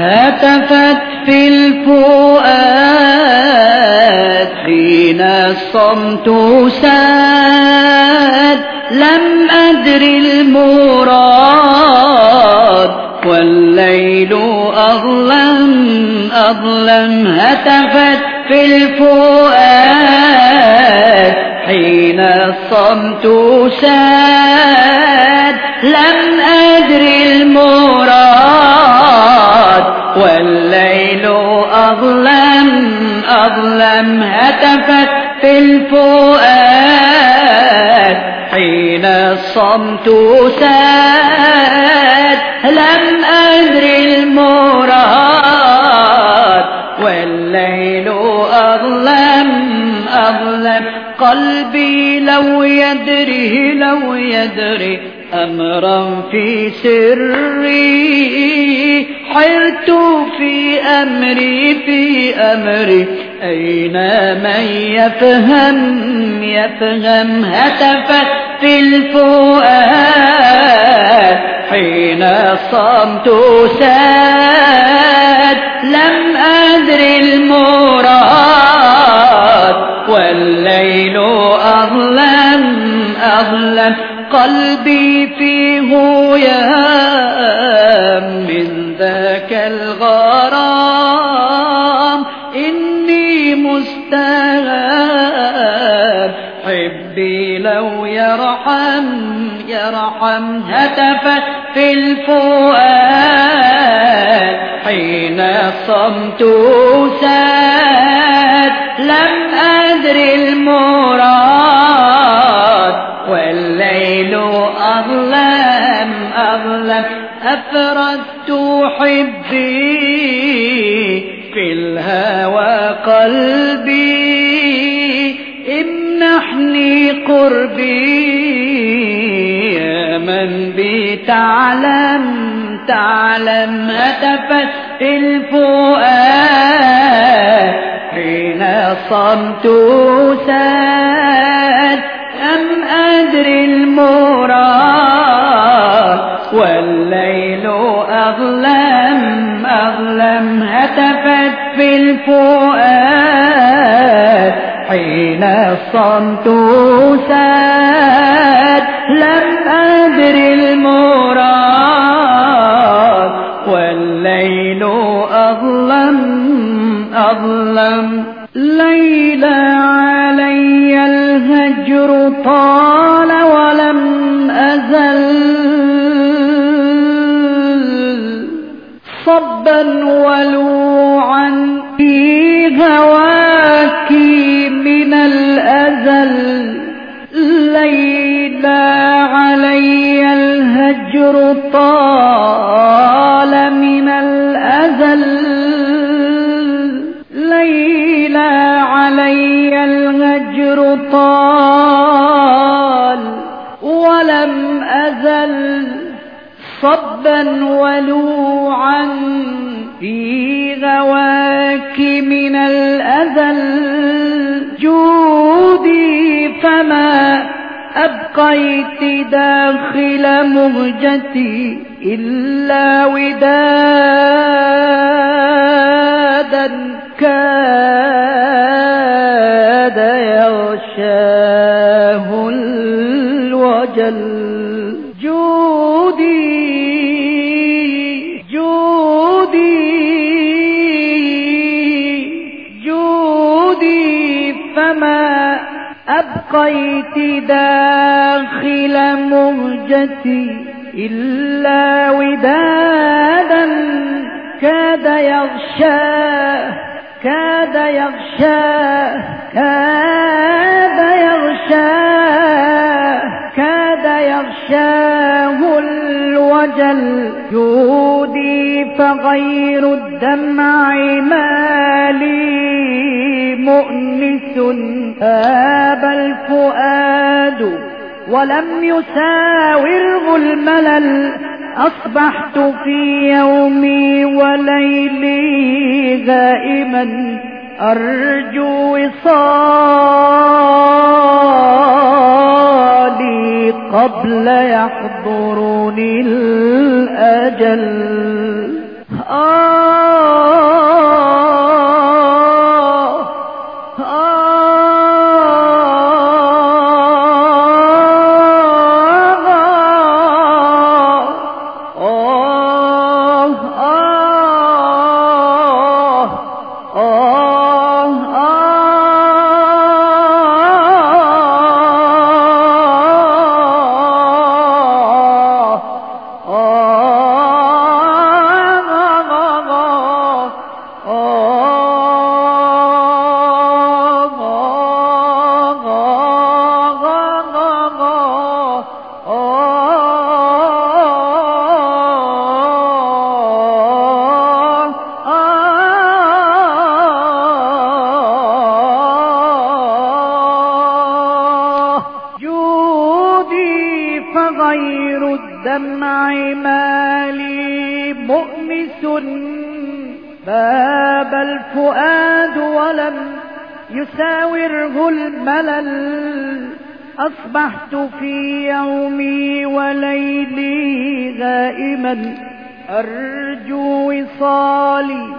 هتفت في الفؤاد حين الصمت ساد. لم أدر المراد والليل أظلم أظلم. هتفت في الفؤاد حين الصمت ساد. لم أدر المراد والليل أظلم أظلم هتفت في الفؤاد حين الصمت ساد لم أدر المراد. والليل أظلم أظلم قلبي لو يدري لو يدري أمرا في سري. حرت في أمري في أمري. أين من يفهم؟ يفهم هتفت في الفؤاد. حين الصمت ساد لم أدري المراد. والليل أظلم أظلم قلبي فيه يهام من ذاك الغرام. إني مستهاب حبي لو يرحم يرحم هتفت في الفؤاد. حين الصمت ساد تعلم هتفت الفؤاد حين الصمت ساد أم أدري المراد. والليل أظلم أظلم هتفت في الفؤاد حين الصمت ساد لم أدري المراد. أظلم. ليلى علي الهجر طال ولم أزل. صبا ولوعا طال ولم أزل صبا ولوعا في غواك من الأزل جودي فما أبقيت داخل مهجتي إلا ودادا كاد يغشاه الوجل جودي جودي جودي فما أبقيت داخل مهجتي إلا ودادا كاد يغشاه كاد يغشاه كاد يغشاه كاد يغشاه الوجل. جودي فغير الدمع مالي. مؤنس آب الفؤاد ولم يساوره الملل. أصبحت في يومي وليلي غائما. أرجو وصالي قبل يحضرني الأجل. آه الفؤاد ولم يساوره الملل. أصبحت في يومي وليلي غائما. أرجو وصالي.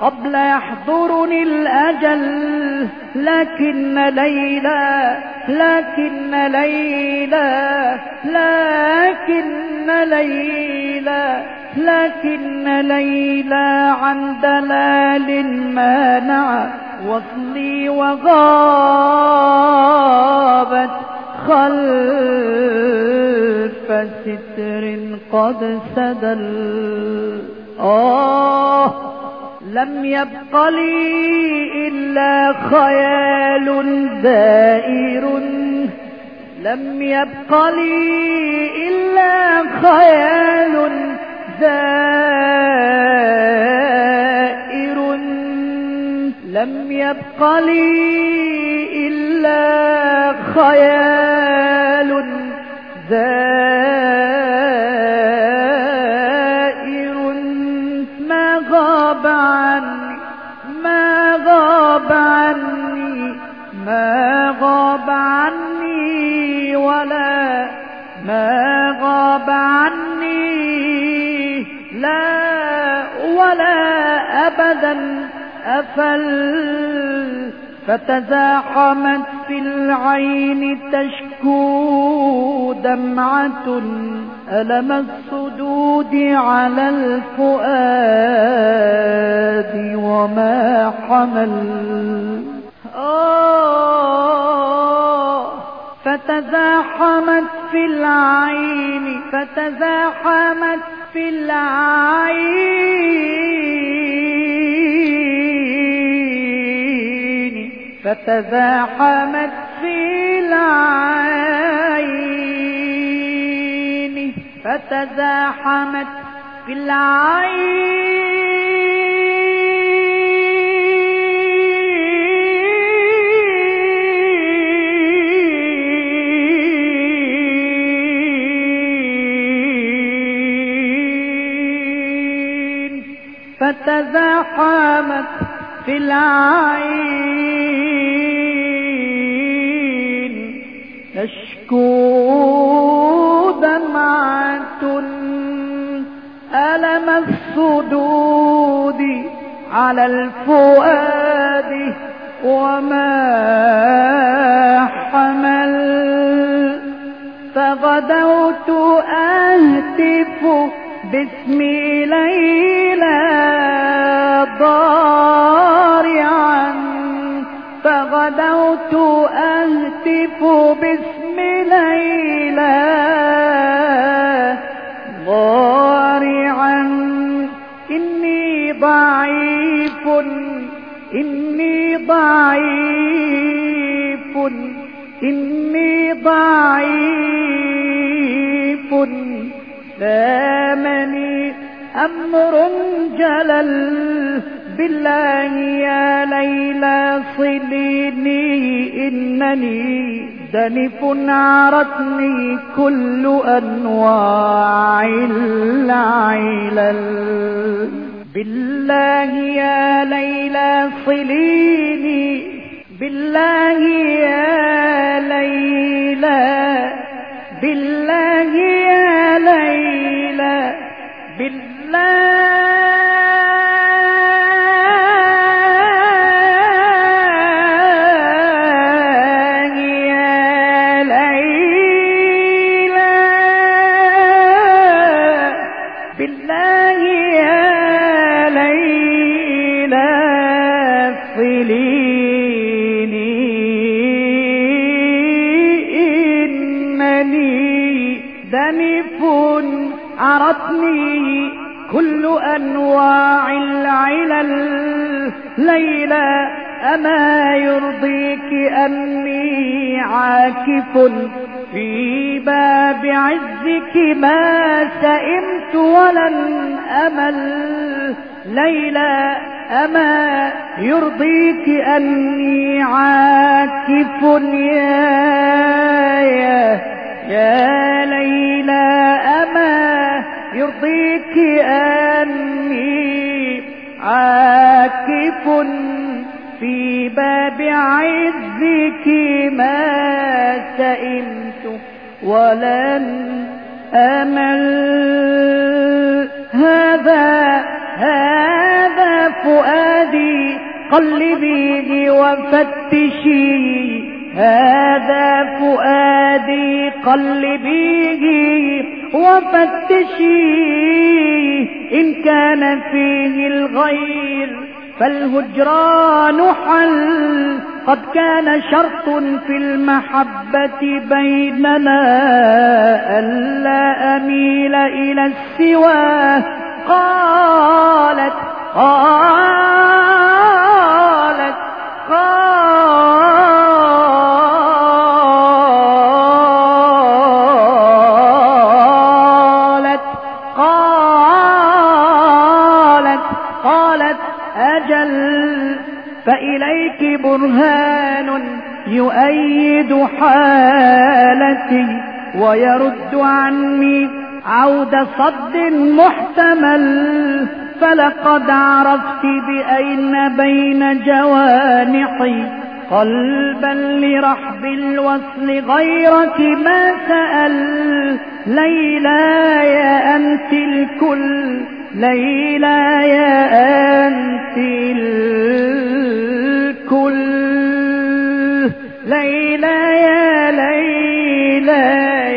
قبل يحضرني الأجل لكن ليلى لكن ليلى لكن ليلى لكن ليلى عن دلال مانع وصلي وغابت خلف ستر قد سدل. آه لم يبق لي إلا خيال دائر. لم يبق لي إلا خيال زائر لم يبق لي إلا خيال زائر أبدا أفل فتزاحمت في العين تشكو دمعة ألم الصدود على الفؤاد وما حمل آه فتزاحمت في العين فتزاحمت في العين فتزاحمت في العين فتزاحمت في العين فتزاحمت في العين. تشكو دمعة ألم الصدود على الفؤاد؟ وما حمل؟ فغدوت أهتف باسم ليلى ضارعا ضعيف لامني أمر جلل بالله يا ليلى صليني إنني دنف عرتني كل أنواع العلل بالله يا ليلى صليني بالله يا ليلى بالله يا ليلى بالله دنف عرتني كل أنواع العلل. ليلى أما يرضيك أني عاكف في باب عزك؟ ما سئمت ولن أمل. ليلى أما يرضيك أني عاكف؟ يا يا, يا ليلى أما يرضيك أني عاكف في باب عزك ما سئمت ولن أمل. هذا هذا فؤادي قلبيه وفتشي هذا فؤادي قلبيه وفتشي إن كان فيه الغير فالهجران حل قد كان شرط في المحبة بيننا ألا أميل إلى السوى. قالت قالت برهان يؤيد حالتي ويرد عني عود صد محتمل فلقد عرفت بأين بين جوانحي. قلبا لرحب الوصل غيرك ما سأل ليلى يا أنت الكل ليلى يا أنت الكل. ليلى يا ليلى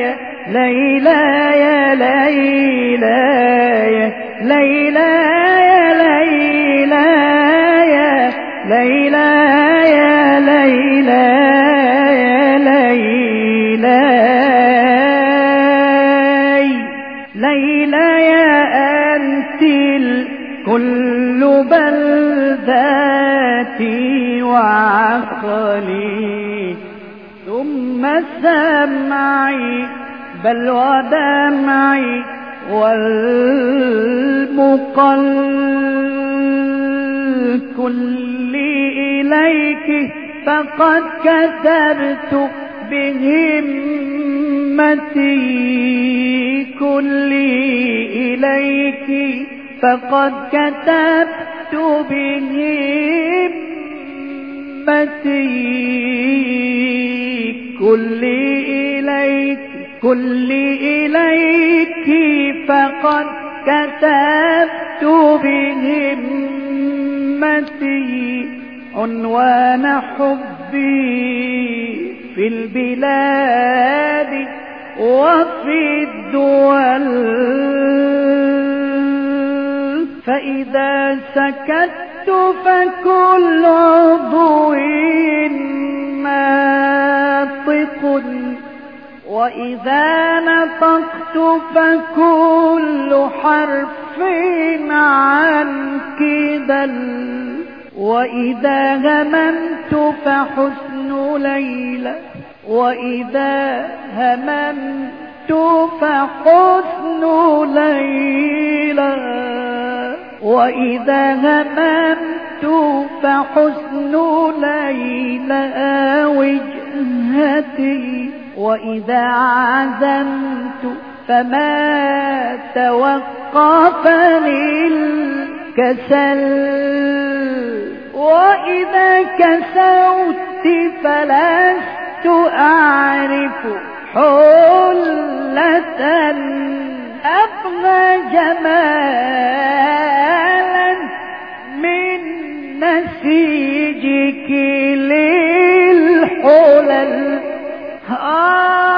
يا ليلى يا ليلى يا ليلى يا ليلى يا ليلى يا ليلى يا ليلى. ليلى يا أنت الكل بل ذاتي وعقلي ثم سمعي بل ودمعي والمقل كلي إليك فقد كتبت بهمتي. كلي إليك فقد كتبت بهمتي. كلي إليك كلي إليك فقد كتبت بهمتي. عنوان حبي في البلاد وفي الدول. فإذا سكت فكل عضو ناطق وإذا نطقت فكل حرف عنك دل وإذا هممت فحسن ليلى وإذا هممت فحسن ليلى. وإذا هممت فحسن ليلى وجهتي وإذا عزمت فما توقفني الكسل وإذا كسوت فلست أعرف حلة أبغى جمالا من نسيجك للحلل. آه.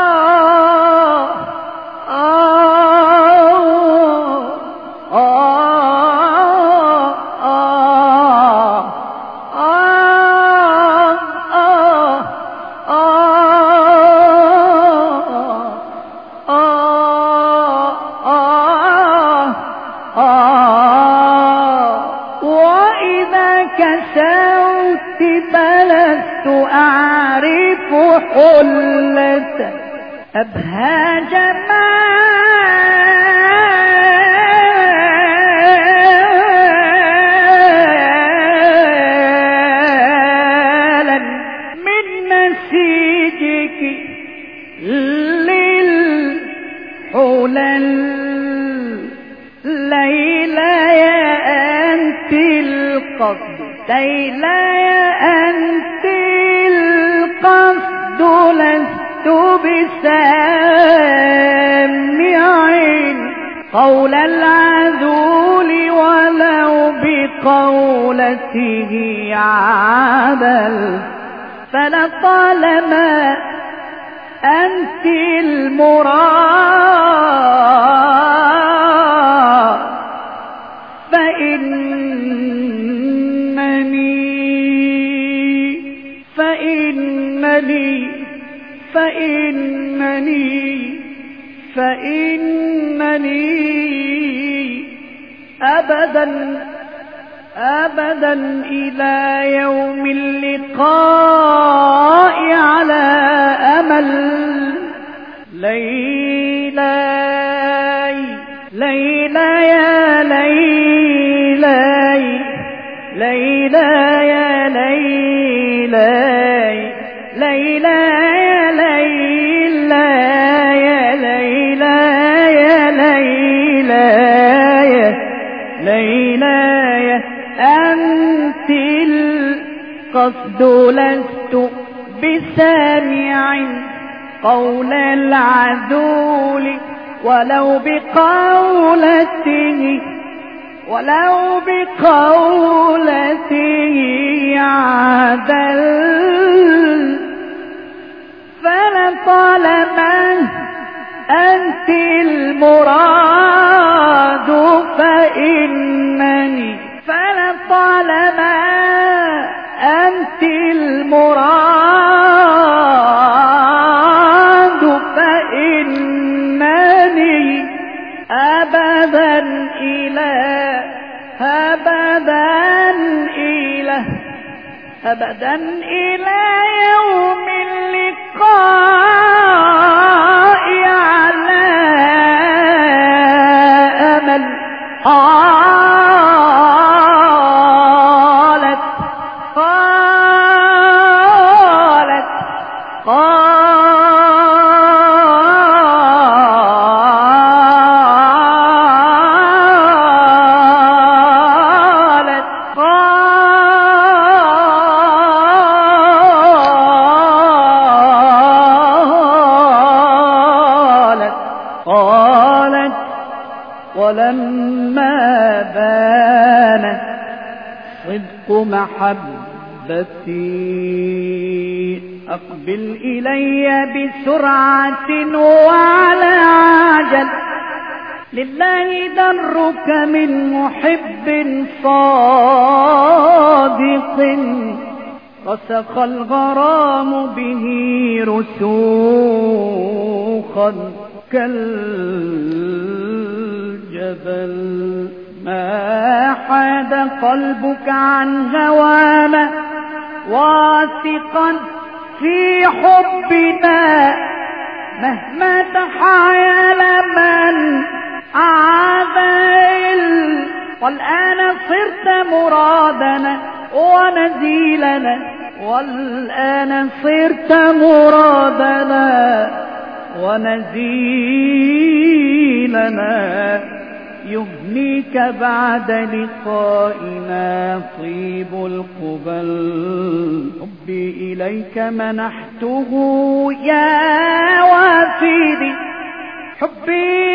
فلست أعرف حلة أبهى جمالا من نسيجك للحلل أنت القصد ليلى قول العذول ولو بقولته عدل فلطالما أنت المراد. أبدا أبدا إلى يوم اللقاء على أمل. ليلى ليلى يا ليلى ليلى يا ليلى القصد لست بسامع قول العذول ولو بقولته ولو بقولته عدل. فلطالما أنت المراد فإنني فلطالما أنت المراد فإنني أبدا إلى أبدا إلى أبدا إلى يوم اللقاء. محبتي أقبل إلي بسرعة وعلى عجل. لله درك من محب صادق. رسخ الغرام به رسوخا كالجبل. ما حاد قلبك عن هوانا واثقا في حبنا مهما تحايل من عذل والآن صرت مرادنا ونزيلنا والآن صرت مرادنا ونزيلنا يهنيك بعد لقائنا طيب القبل. حبي إليك منحته يا وافدي حبي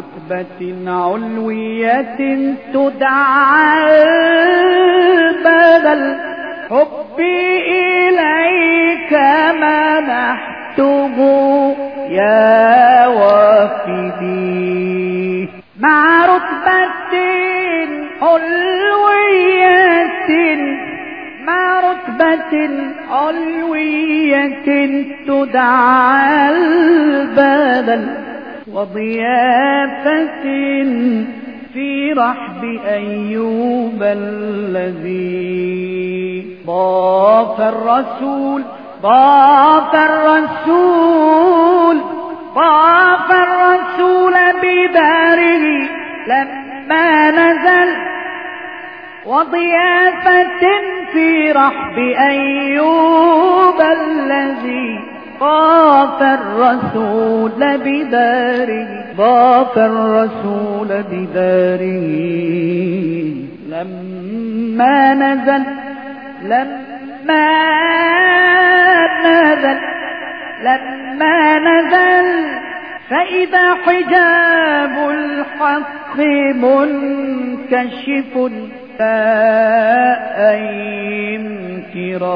رتبة علوية تدعى البدل حبي إليك منحته يا وافدي. مع رتبة علوية مع رتبة علوية تدعى البدل وضيافة في رحب أيوب الذي ضاف الرسول ضاف الرسول ضاف الرسول بداره لما نزل. وضيافة في رحب أيوب الذي ضاف الرسول بداره. ضاف الرسول بداره. لما نزل لما نزل لما نزل. فإذا حجاب الحق منكشف أي امتراء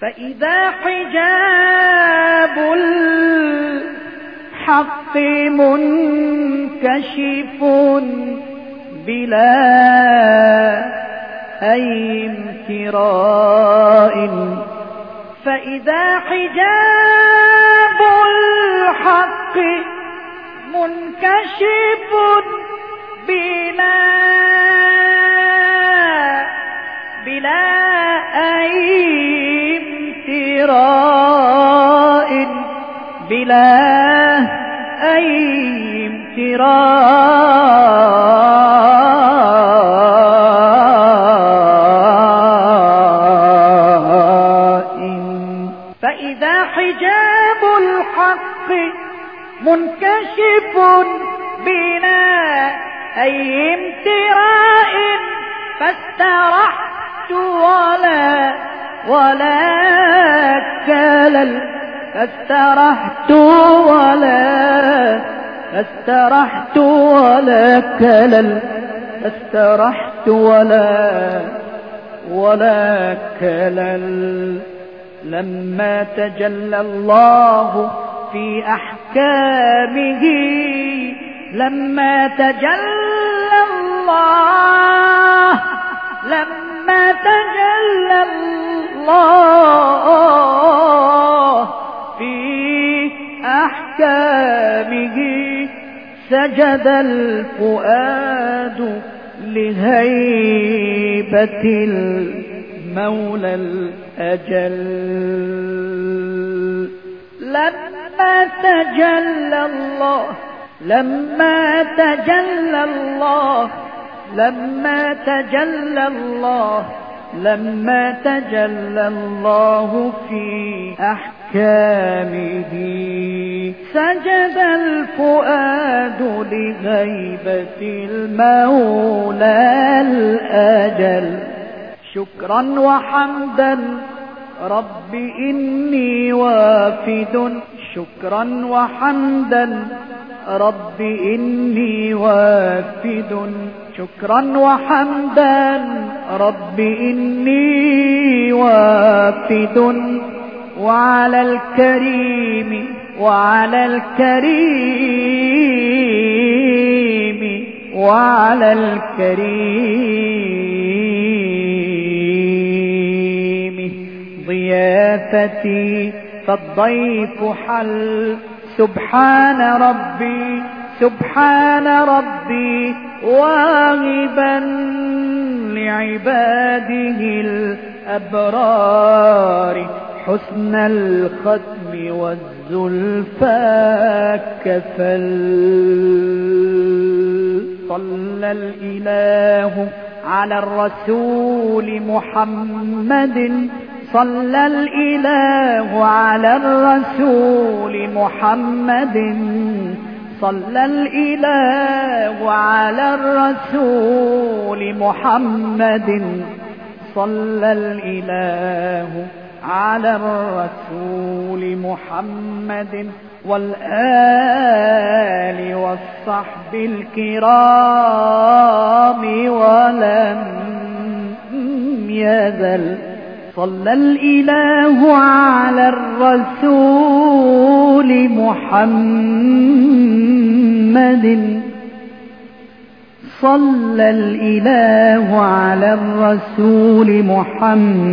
فإذا حجاب الحق منكشف بلا أي امتراء. فإذا حجاب الحق منكشف بلا بلا أي فإذا حجاب الحق منكشف بلا أي امتراء فاسترحت ولا ولا كلل. فاسترحت ولا فاسترحت ولا كلل فاسترحت ولا ولا كلل لما تجلى الله في أحكامه لما تجلى الله لما تجلى الله في أحكامه. سجد الفؤاد لهيبة المولى الأجل. لما تجلى الله لما تجلى الله لما تجلى الله لما تجلى الله في أحكامه سجد الفؤاد لغيبة المولى الأجل. شكرا وحمدا. رب إني وافد. شكرا وحمدا. رب إني وافد. شكرا وحمدا. رب إني وافد. وعلى الكريم وعلى الكريم وعلى الكريم. ضيافتي فالضيف حل. سبحان ربي سبحان ربي واغبا لعباده الأبرار حسن الختم والزلفى كفل. صلى الإله على الرسول محمد. صلى الإله على الرسول محمد. صلى الإله على الرسول محمد. صلى الإله على الرسول محمد. والآل والصحب الكرام. ولم يزل صلى الإله على الرسول محمد. صلى الإله على الرسول محمد.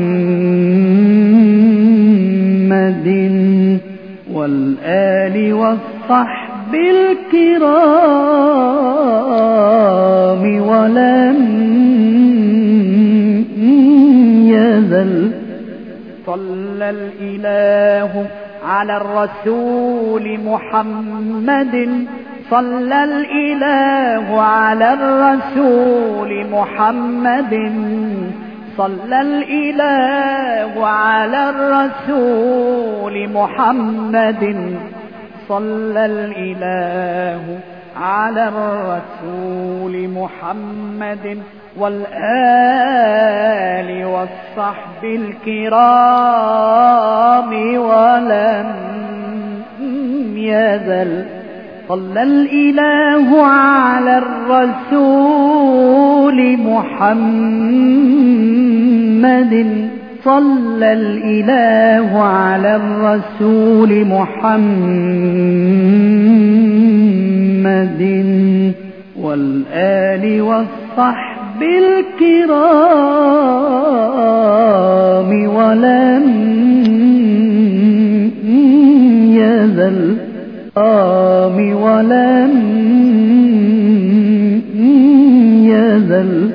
والآل والصحب الكرام ولم يزل صلى الإله على الرسول محمد. صلى الإله على الرسول محمد. صلى الإله على الرسول محمد. صلى الإله على الرسول محمد والآل والصحب الكرام ولم يزل. صلى الإله على الرسول محمد. صلى الإله على الرسول محمد. محمد والآل والصحب الكرام ولن يزل آم ولن يزل